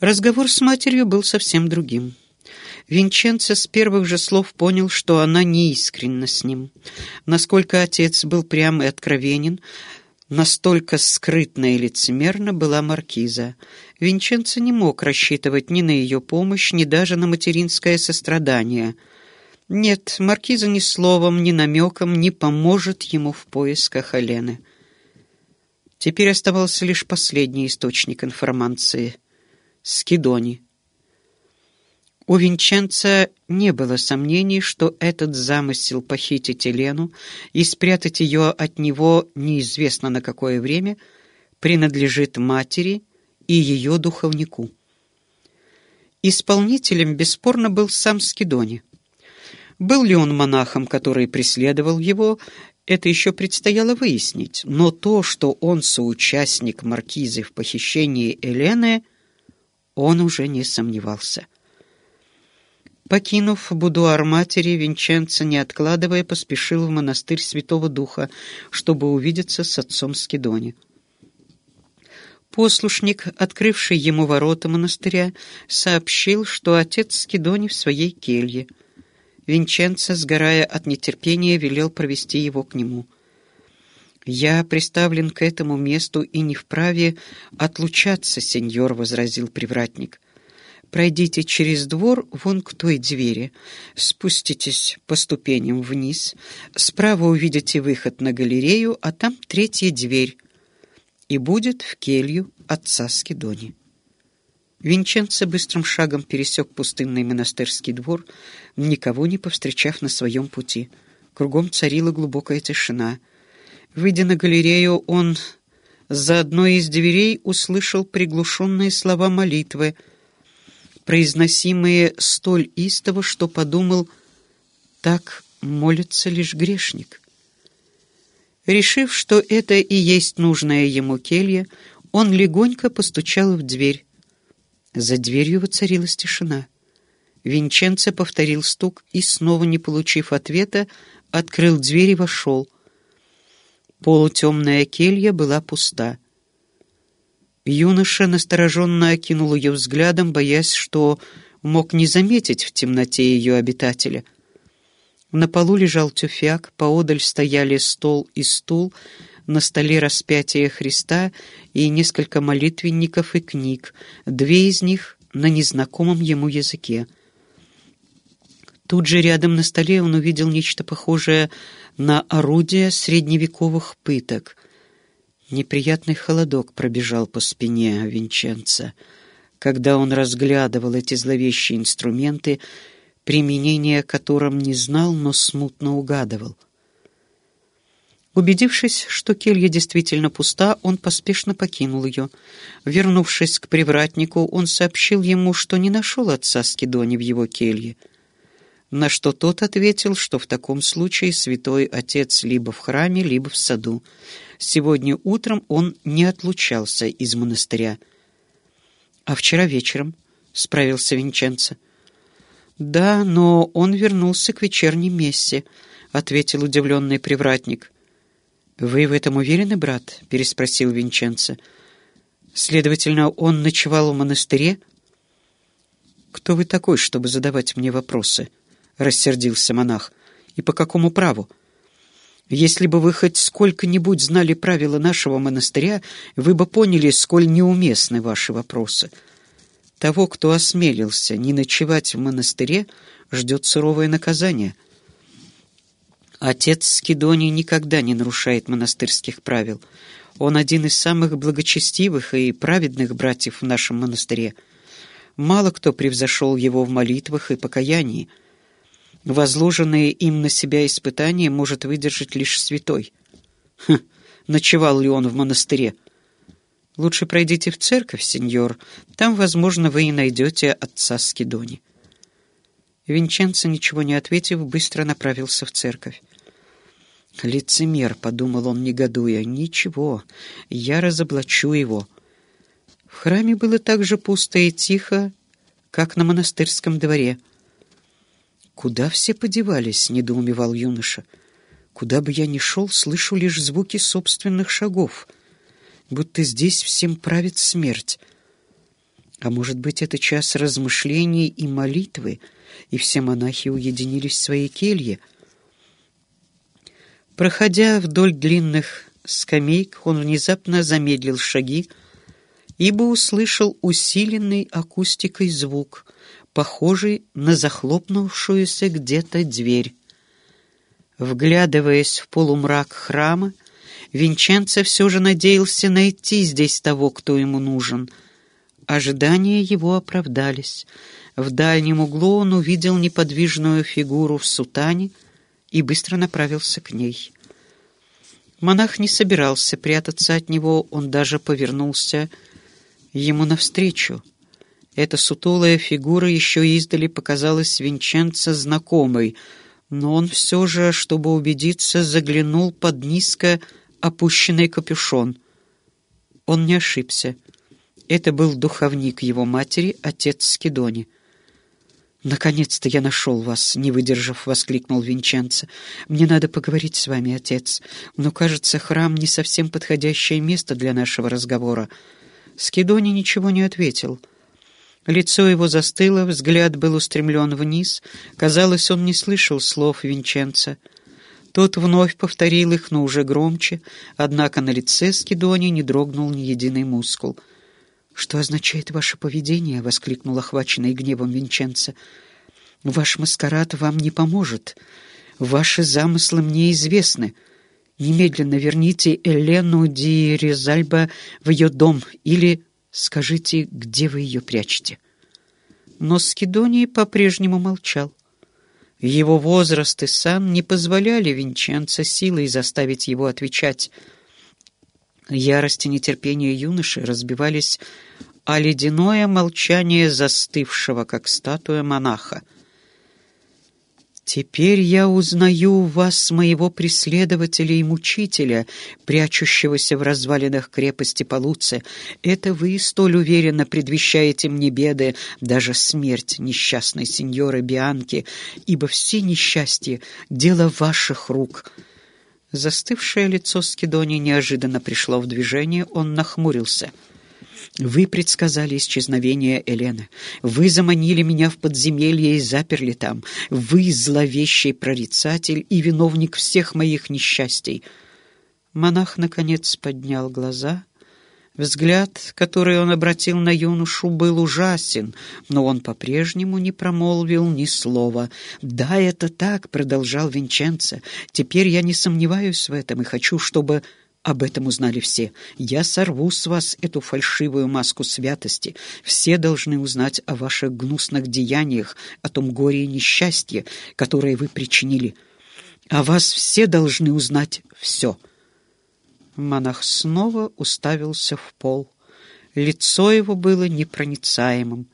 Разговор с матерью был совсем другим. Винченцо с первых же слов понял, что она неискренна с ним. Насколько отец был прям и откровенен, настолько скрытно и лицемерно была маркиза. Винченцо не мог рассчитывать ни на ее помощь, ни даже на материнское сострадание. Нет, маркиза ни словом, ни намеком не поможет ему в поисках Алены. Теперь оставался лишь последний источник информации — Скидони. У Винченца не было сомнений, что этот замысел похитить Елену и спрятать ее от него неизвестно на какое время принадлежит матери и ее духовнику. Исполнителем бесспорно был сам Скидони. Был ли он монахом, который преследовал его, это еще предстояло выяснить, но то, что он соучастник маркизы в похищении Елены, он уже не сомневался. Покинув будуар матери, Винченцо, не откладывая, поспешил в монастырь Святого Духа, чтобы увидеться с отцом Скидони. Послушник, открывший ему ворота монастыря, сообщил, что отец Скидони в своей келье. Винченцо, сгорая от нетерпения, велел провести его к нему. «Я приставлен к этому месту и не вправе отлучаться, сеньор», — возразил привратник. Пройдите через двор вон к той двери, спуститесь по ступеням вниз, справа увидите выход на галерею, а там третья дверь, и будет в келью отца Скидони. Винченцо быстрым шагом пересек пустынный монастырский двор, никого не повстречав на своем пути. Кругом царила глубокая тишина. Выйдя на галерею, он за одной из дверей услышал приглушенные слова молитвы — произносимые столь истово, что подумал, так молится лишь грешник. Решив, что это и есть нужная ему келья, он легонько постучал в дверь. За дверью воцарилась тишина. Винченцо повторил стук и, снова не получив ответа, открыл дверь и вошел. Полутемная келья была пуста. Юноша настороженно окинул ее взглядом, боясь, что мог не заметить в темноте ее обитателя. На полу лежал тюфяк, поодаль стояли стол и стул, на столе распятие Христа и несколько молитвенников и книг, две из них на незнакомом ему языке. Тут же рядом на столе он увидел нечто похожее на орудие средневековых пыток — Неприятный холодок пробежал по спине Винченца, когда он разглядывал эти зловещие инструменты, применение которым не знал, но смутно угадывал. Убедившись, что келья действительно пуста, он поспешно покинул ее. Вернувшись к привратнику, он сообщил ему, что не нашел отца Скидони в его келье. На что тот ответил, что в таком случае святой отец либо в храме, либо в саду, Сегодня утром он не отлучался из монастыря. «А вчера вечером?» — справился Винченцо. «Да, но он вернулся к вечерней мессе», — ответил удивленный привратник. «Вы в этом уверены, брат?» — переспросил Винченцо. «Следовательно, он ночевал в монастыре?» «Кто вы такой, чтобы задавать мне вопросы?» — рассердился монах. «И по какому праву?» Если бы вы хоть сколько-нибудь знали правила нашего монастыря, вы бы поняли, сколь неуместны ваши вопросы. Того, кто осмелился не ночевать в монастыре, ждет суровое наказание. Отец Скидоний никогда не нарушает монастырских правил. Он один из самых благочестивых и праведных братьев в нашем монастыре. Мало кто превзошел его в молитвах и покаянии. Возложенные им на себя испытания может выдержать лишь святой. Хм, ночевал ли он в монастыре? Лучше пройдите в церковь, сеньор. Там, возможно, вы и найдете отца Скидони. Винченцо, ничего не ответив, быстро направился в церковь. «Лицемер», — подумал он, негодуя, — «ничего, я разоблачу его». В храме было так же пусто и тихо, как на монастырском дворе — «Куда все подевались?» — недоумевал юноша. «Куда бы я ни шел, слышу лишь звуки собственных шагов, будто здесь всем правит смерть». А может быть, это час размышлений и молитвы, и все монахи уединились в своей келье? Проходя вдоль длинных скамейк, он внезапно замедлил шаги, ибо услышал усиленный акустикой звук, похожий на захлопнувшуюся где-то дверь. Вглядываясь в полумрак храма, Винченцо все же надеялся найти здесь того, кто ему нужен. Ожидания его оправдались. В дальнем углу он увидел неподвижную фигуру в сутане и быстро направился к ней. Монах не собирался прятаться от него, он даже повернулся ему навстречу. Эта сутулая фигура еще издали показалась Винченцо знакомой, но он все же, чтобы убедиться, заглянул под низко опущенный капюшон. Он не ошибся. Это был духовник его матери, отец Скидони. «Наконец-то я нашел вас!» — не выдержав, воскликнул Винченцо. «Мне надо поговорить с вами, отец, но, кажется, храм не совсем подходящее место для нашего разговора». Скидони ничего не ответил. Лицо его застыло, взгляд был устремлен вниз. Казалось, он не слышал слов Винченца. Тот вновь повторил их, но уже громче, однако на лице Скидони не дрогнул ни единый мускул — «Что означает ваше поведение?» — воскликнул охваченный гневом Винченцо. «Ваш маскарад вам не поможет. Ваши замыслы мне известны. Немедленно верните Элену Ди Резальба в ее дом или скажите, где вы ее прячете». Но Скидоний по-прежнему молчал. Его возраст и сан не позволяли Винченцо силой заставить его отвечать — Ярость и нетерпение юноши разбивались о ледяное молчание застывшего, как статуя монаха. «Теперь я узнаю вас, моего преследователя и мучителя, прячущегося в развалинах крепости Полуце. Это вы столь уверенно предвещаете мне беды, даже смерть несчастной сеньоры Бианки, ибо все несчастья — дело ваших рук». Застывшее лицо Скидони неожиданно пришло в движение, он нахмурился. «Вы предсказали исчезновение Элены. Вы заманили меня в подземелье и заперли там. Вы зловещий прорицатель и виновник всех моих несчастий». Монах, наконец, поднял глаза — Взгляд, который он обратил на юношу, был ужасен, но он по-прежнему не промолвил ни слова. «Да, это так», — продолжал Винченцо. «Теперь я не сомневаюсь в этом и хочу, чтобы об этом узнали все. Я сорву с вас эту фальшивую маску святости. Все должны узнать о ваших гнусных деяниях, о том горе и несчастье, которое вы причинили. О вас все должны узнать все». Монах снова уставился в пол. Лицо его было непроницаемым.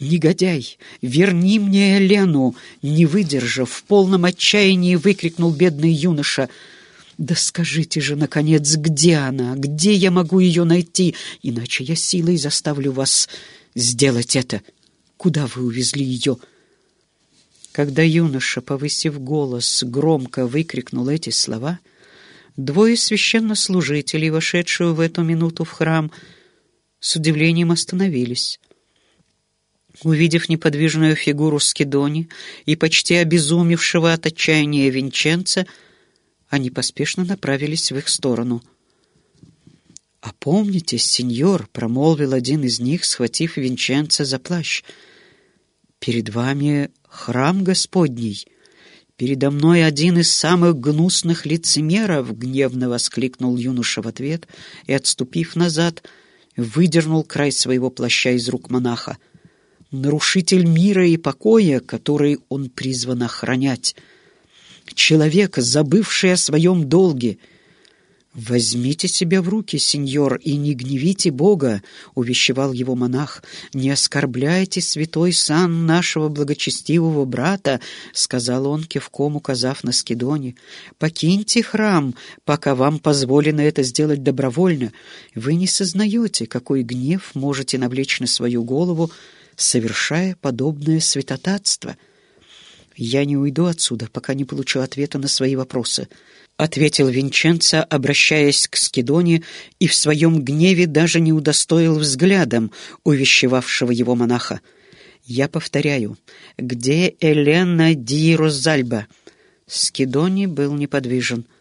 «Негодяй, верни мне Елену!» Не выдержав, в полном отчаянии выкрикнул бедный юноша. «Да скажите же, наконец, где она? Где я могу ее найти? Иначе я силой заставлю вас сделать это. Куда вы увезли ее?» Когда юноша, повысив голос, громко выкрикнул эти слова — Двое священнослужителей, вошедшие в эту минуту в храм, с удивлением остановились. Увидев неподвижную фигуру Скидони и почти обезумевшего от отчаяния Винченца, они поспешно направились в их сторону. «Опомнитесь, сеньор», — промолвил один из них, схватив Винченца за плащ. «Перед вами храм Господний». «Передо мной один из самых гнусных лицемеров!» — гневно воскликнул юноша в ответ и, отступив назад, выдернул край своего плаща из рук монаха. «Нарушитель мира и покоя, который он призван охранять! Человек, забывший о своем долге!» «Возьмите себя в руки, сеньор, и не гневите Бога», — увещевал его монах. «Не оскорбляйте святой сан нашего благочестивого брата», — сказал он, кивком указав на Скидоне. «Покиньте храм, пока вам позволено это сделать добровольно. Вы не сознаете, какой гнев можете навлечь на свою голову, совершая подобное святотатство». «Я не уйду отсюда, пока не получу ответа на свои вопросы», — ответил Винченцо, обращаясь к Скидоне, и в своем гневе даже не удостоил взглядом увещевавшего его монаха. «Я повторяю, где Елена Ди Розальба?» Скидони был неподвижен —